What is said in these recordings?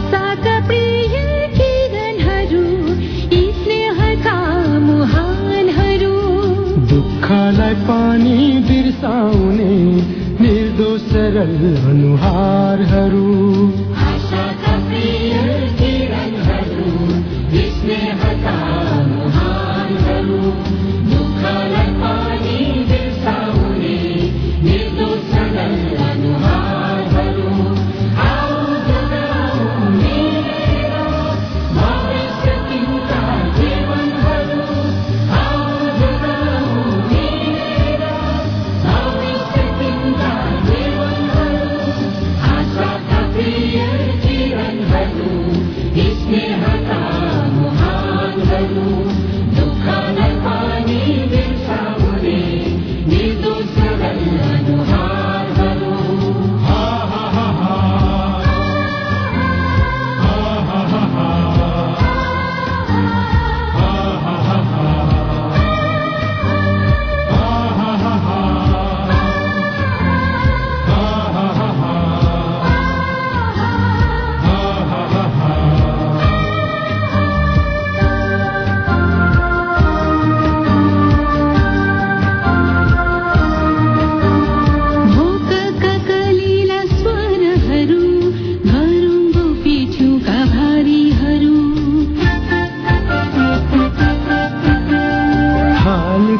आशाका प्रिय किरणहरू यी स्नेहका मुहानहरू। दुःखलाई पानी बिर्साउने निर्दो सरल अनुहारहरू।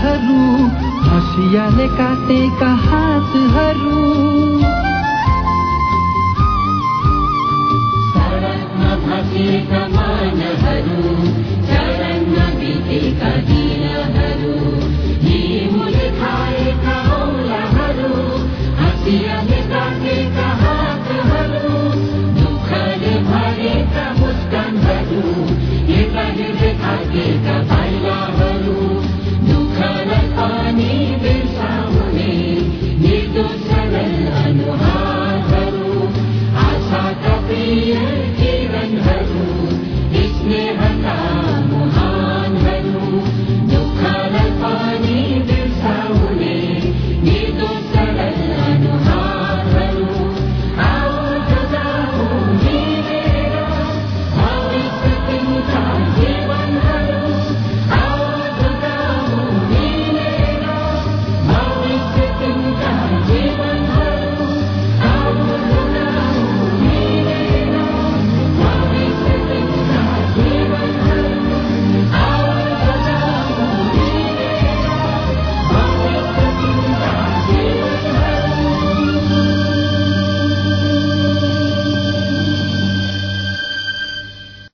हर अशिया काते का हरू